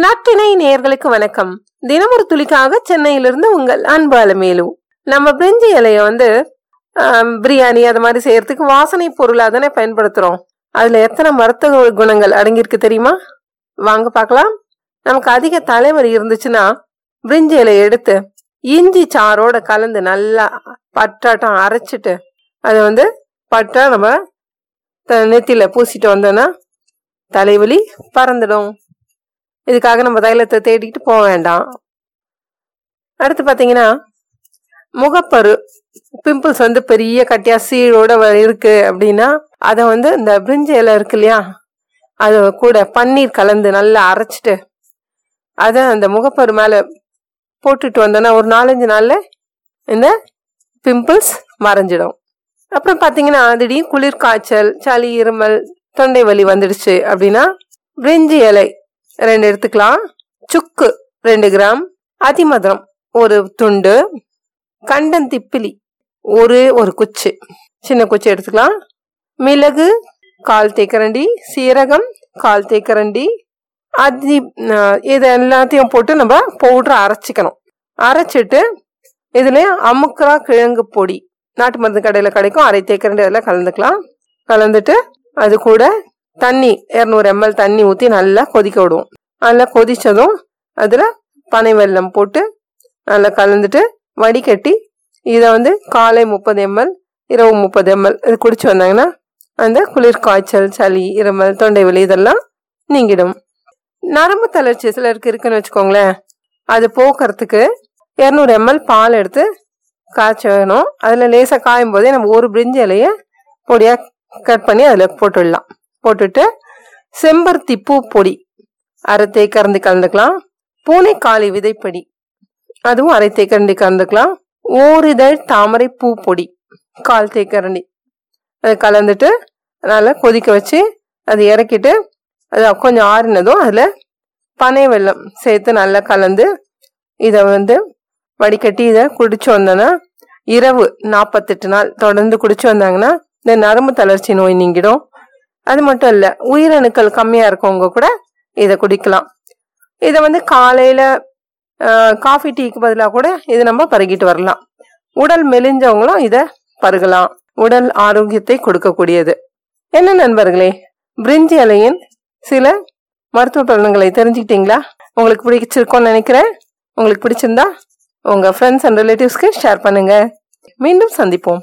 நாட்டினை நேர்களுக்கு வணக்கம். தினமொரு துளிக்காக சென்னையிலிருந்து உங்கள் அன்பு அலமேலு. நம்ம பிரிஞ்சி இலைய வந்து பிரியாணி அது மாதிரி செய்யறதுக்கு வாசனை பொருளாக தானே பயன்படுத்துறோம். அதுல எத்தனை மருத்துவ குணங்கள் அடங்கியிருக்கு தெரியுமா? வாங்க பார்க்கலாம். நமக்கு அதிக தலைவலி இருந்துச்சுன்னா பிரிஞ்சி இலையை எடுத்து இஞ்சி சாரோட கலந்து நல்லா பட்டாட்டம் அரைச்சிட்டு அதை வந்து பட்டா நம்ம த- நெத்தியில பூசிட்டு வந்தோம்னா தலைவலி பறந்துடும். இதுக்காக நம்ம தைலத்தை தேடிட்டு போக வேண்டாம். அடுத்து பார்த்தீங்கன்னா முகப்பரு பிம்பிள்ஸ் வந்து பெரிய கட்டியா சீழோட இருக்கு அப்படின்னா அதை வந்து இந்த பிரிஞ்சு இலை இருக்கு இல்லையா அது கூட பன்னீர் கலந்து நல்லா அரைச்சிட்டு அதை அந்த முகப்பரு மேலே போட்டுட்டு வந்தோன்னா ஒரு நாலஞ்சு நாளில் இந்த பிம்பிள்ஸ் மறைஞ்சிடும். அப்புறம் பார்த்தீங்கன்னா திடீர் குளிர்காய்ச்சல் சளி இருமல் தொண்டை வலி வந்துடுச்சு அப்படின்னா பிரிஞ்சி இலை ரெண்டு எடுத்துக்கலாம். சுக்கு ரெண்டு கிராம். அதிமதுரம் ஒரு துண்டு. கண்டன் திப்பிலி ஒரு ஒரு குச்சி. சின்ன குச்சி எடுத்துக்கலாம். மிளகு கால் தேக்கரண்டி. சீரகம் கால் தேக்கரண்டி. அதி இது எல்லாத்தையும் போட்டு நம்ம பவுட்ரு அரைச்சிக்கணும். அரைச்சிட்டு இதில் அமுக்கரா கிழங்கு பொடி. நாட்டு மருந்து கடையில் கிடைக்கும். அரை தேக்கரண்டி அதெல்லாம் கலந்துக்கலாம். கலந்துட்டு அது கூட தண்ணி இரநூறு எம்எல் தண்ணி ஊற்றி நல்லா கொதிக்க விடுவோம். நல்லா கொதித்ததும் அதில் பனை வெல்லம் போட்டு நல்லா கலந்துட்டு வடிகட்டி இதை வந்து காலை முப்பது எம்எல் இரவு முப்பது எம்எல் இது குடிச்சு வந்தாங்கன்னா அந்த குளிர் காய்ச்சல் சளி இருமல் தொண்டை வலி இதெல்லாம் நீங்கிடும். நரம்பு தளர்ச்சி சிலருக்கு இருக்குன்னு வச்சுக்கோங்களேன். அது போக்குறதுக்கு இரநூறு எம்எல் பால் எடுத்து காய்ச்ச வேணும் அதில் லேசாக காயும் போதே நம்ம ஒரு பிரிஞ்சி இலையை பொடியாக கட் பண்ணி அதில் போட்டுடலாம். போட்டுட்டு செம்பருத்தி பூ பொடி அரை தேக்கரண்டி கலந்துக்கலாம். பூனைக்காளி விதைப்பொடி. அதுவும் அரை தேக்கரண்டி கலந்துக்கலாம். ஓரிதழ் தாமரை பூ பொடி. கால் தேக்கரண்டி அதை கலந்துட்டு நல்லா கொதிக்க வச்சு அதை இறக்கிட்டு அது கொஞ்சம் ஆறினதும் அதில் பனை வெள்ளம் சேர்த்து நல்லா கலந்து இதை வந்து வடிகட்டி இதை குடிச்சு வந்தோன்னா இரவு நாற்பத்தெட்டு நாள் தொடர்ந்து குடிச்சு வந்தாங்கன்னா இந்த நரம்பு தளர்ச்சி நோய் நீங்கிடும். அது மட்டும் இல்லை உயிரணுக்கள் கம்மியாக இருக்கவங்க கூட இதை குடிக்கலாம். இதை வந்து காலையில் காஃபி டீக்கு பதிலாக கூட இது நம்ம பருகிட்டு வரலாம். உடல் மெலிஞ்சவங்களும் இதை பருகலாம். உடல் ஆரோக்கியத்தை கொடுக்கக்கூடியது. என்ன நண்பர்களே பிரிஞ்சி இலையின் சில மருத்துவ பலன்களை தெரிஞ்சுக்கிட்டீங்களா? உங்களுக்கு பிடிச்சிருக்கோன்னு நினைக்கிறேன். உங்களுக்கு பிடிச்சிருந்தா உங்கள் ஃப்ரெண்ட்ஸ் அண்ட் ரிலேட்டிவ்ஸ்க்கு ஷேர் பண்ணுங்கள் மீண்டும் சந்திப்போம்.